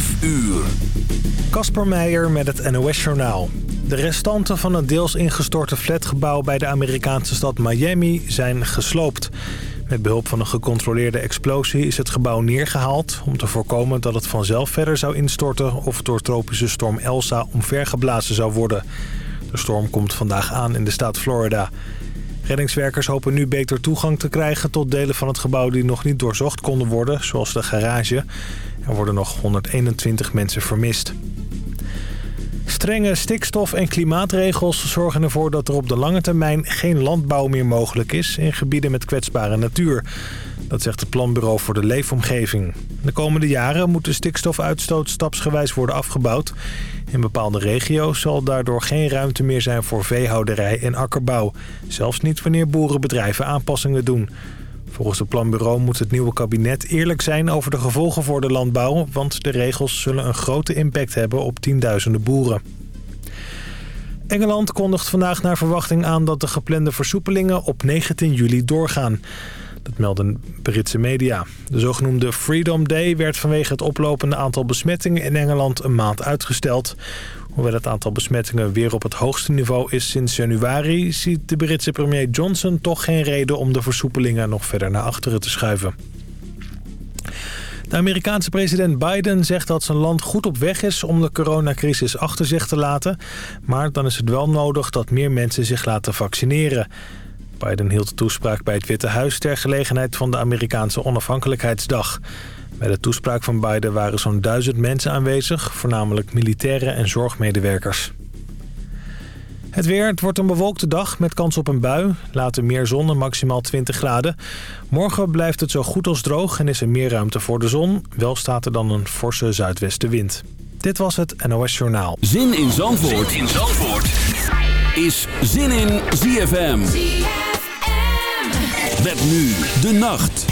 5 uur. Kasper Meijer met het NOS-journaal. De restanten van het deels ingestorte flatgebouw bij de Amerikaanse stad Miami zijn gesloopt. Met behulp van een gecontroleerde explosie is het gebouw neergehaald... om te voorkomen dat het vanzelf verder zou instorten... of door tropische storm Elsa omvergeblazen zou worden. De storm komt vandaag aan in de staat Florida. Reddingswerkers hopen nu beter toegang te krijgen tot delen van het gebouw die nog niet doorzocht konden worden, zoals de garage. Er worden nog 121 mensen vermist. Strenge stikstof- en klimaatregels zorgen ervoor dat er op de lange termijn geen landbouw meer mogelijk is in gebieden met kwetsbare natuur. Dat zegt het Planbureau voor de Leefomgeving. De komende jaren moet de stikstofuitstoot stapsgewijs worden afgebouwd. In bepaalde regio's zal daardoor geen ruimte meer zijn voor veehouderij en akkerbouw. Zelfs niet wanneer boerenbedrijven aanpassingen doen. Volgens het planbureau moet het nieuwe kabinet eerlijk zijn over de gevolgen voor de landbouw... want de regels zullen een grote impact hebben op tienduizenden boeren. Engeland kondigt vandaag naar verwachting aan dat de geplande versoepelingen op 19 juli doorgaan. Dat melden Britse media. De zogenoemde Freedom Day werd vanwege het oplopende aantal besmettingen in Engeland een maand uitgesteld. Hoewel het aantal besmettingen weer op het hoogste niveau is sinds januari... ziet de Britse premier Johnson toch geen reden om de versoepelingen nog verder naar achteren te schuiven. De Amerikaanse president Biden zegt dat zijn land goed op weg is om de coronacrisis achter zich te laten. Maar dan is het wel nodig dat meer mensen zich laten vaccineren. Biden hield de toespraak bij het Witte Huis ter gelegenheid van de Amerikaanse onafhankelijkheidsdag. Bij de toespraak van Biden waren zo'n duizend mensen aanwezig, voornamelijk militairen en zorgmedewerkers. Het weer, het wordt een bewolkte dag met kans op een bui. Later meer zon en maximaal 20 graden. Morgen blijft het zo goed als droog en is er meer ruimte voor de zon. Wel staat er dan een forse zuidwestenwind. Dit was het NOS Journaal. Zin in Zandvoort, zin in Zandvoort. is Zin in ZFM. ZFM. Met nu de nacht.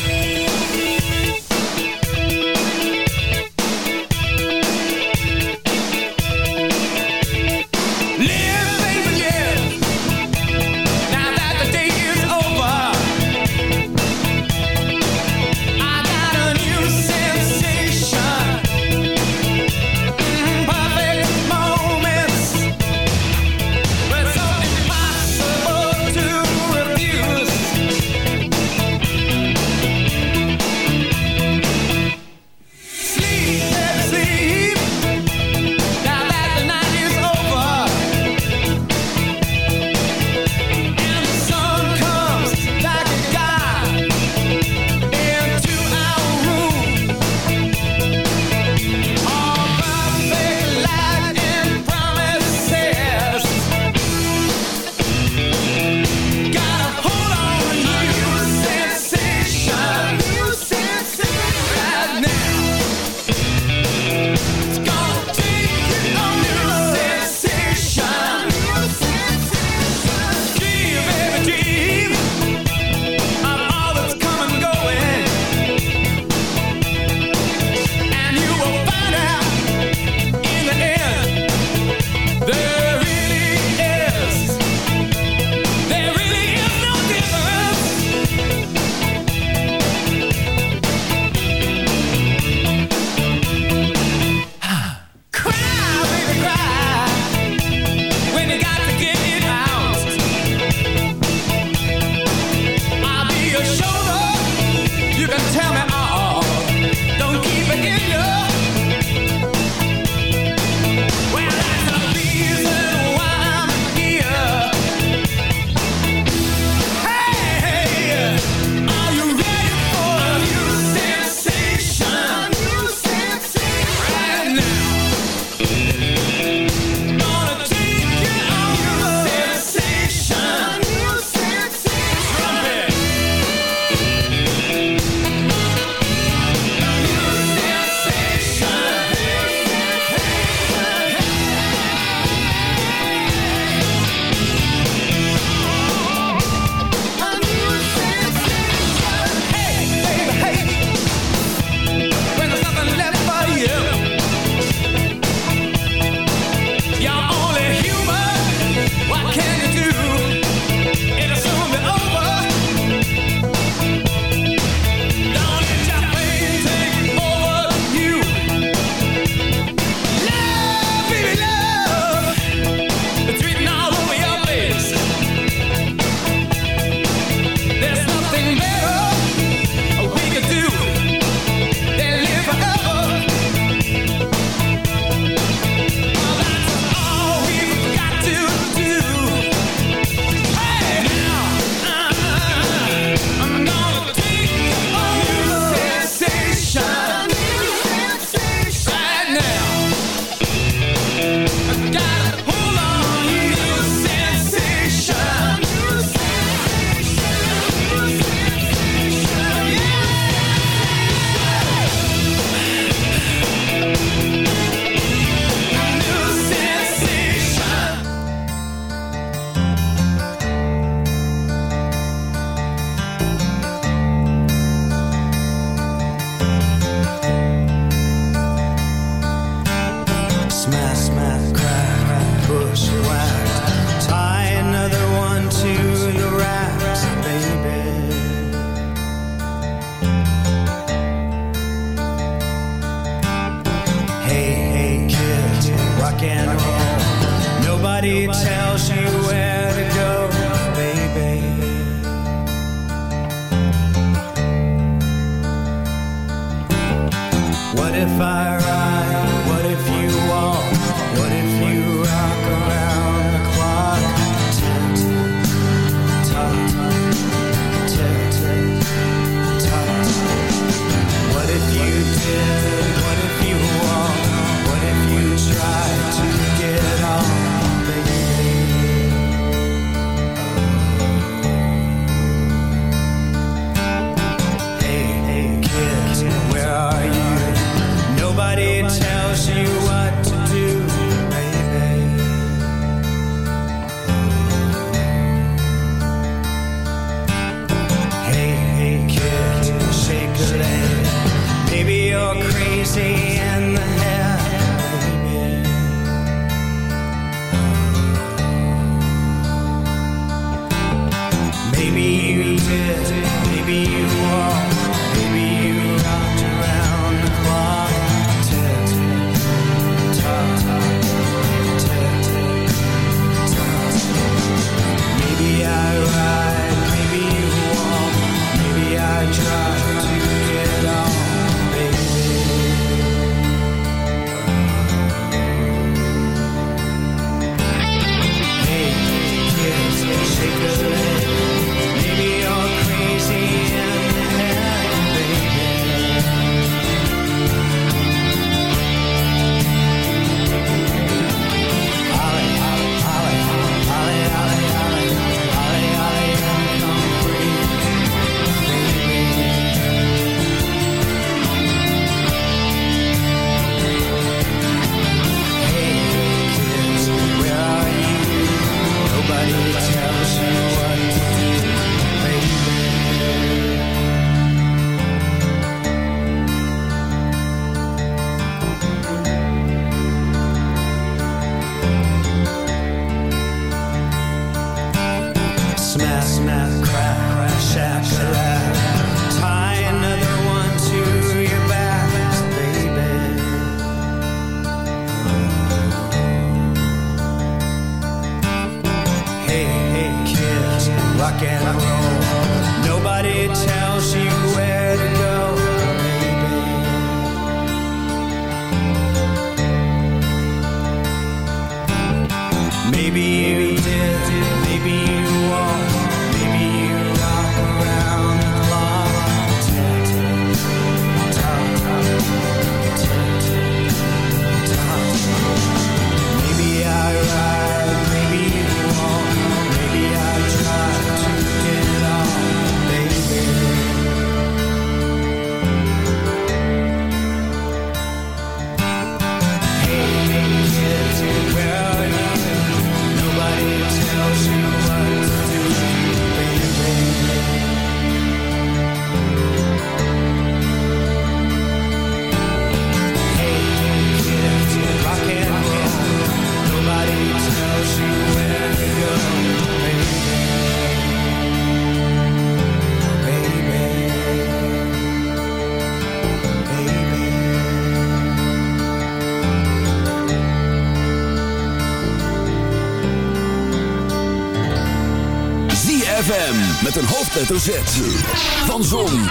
Hoofdletter. Van Zon,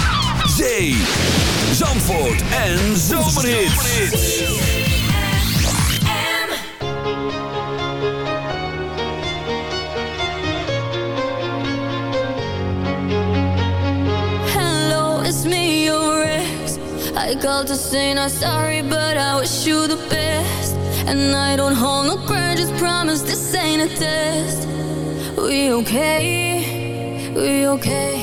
Zee, Zandvoort en Zomerhits. Hello, it's me, your ex. I called to say not sorry, but I wish you the best. And I don't hold no grudges, promise this ain't a test. We okay? We okay?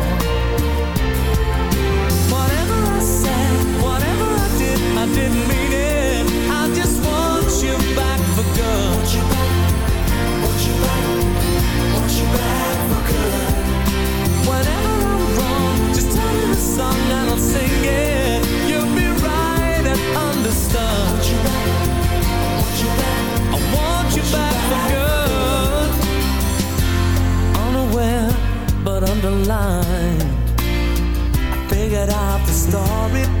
I just want you back for good. Whenever I'm wrong, just tell me the song and I'll sing it. You'll be right and I want you back for good. Unaware, but underlined. I figured out the story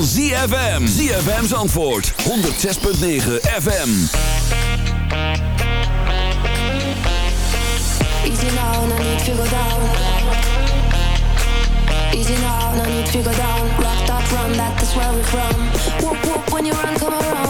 van ZFM. ZFM's antwoord. 106.9 FM. Easy now, no need to go down. Easy now, no need to go down. Rocked that from that, that's where we're from. Whoop, whoop, when you run, come around.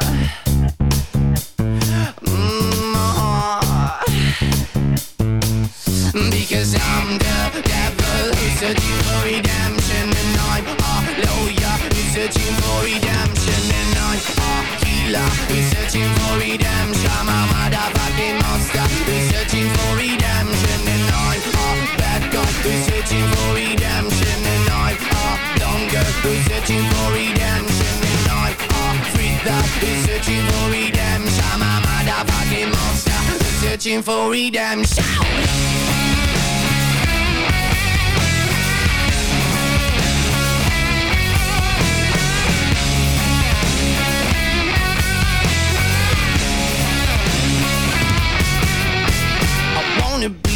I'm the devil who's searching for redemption And I'm a lawyer who's searching for redemption And I'm a healer who's searching for redemption I'm a motherfucking monster who's searching for redemption And I'm a bad guy who's searching for redemption And I'm a dumb girl who's searching for redemption And I'm a freak that who's searching for redemption. I'm a motherfucking monster who's searching for redemption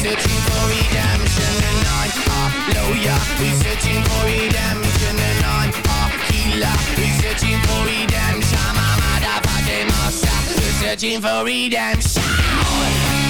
searching for redemption And I'm a lawyer, we're searching for redemption And I'm a healer, we're searching for redemption. I'm a motherfucking monster, we're searching for redemption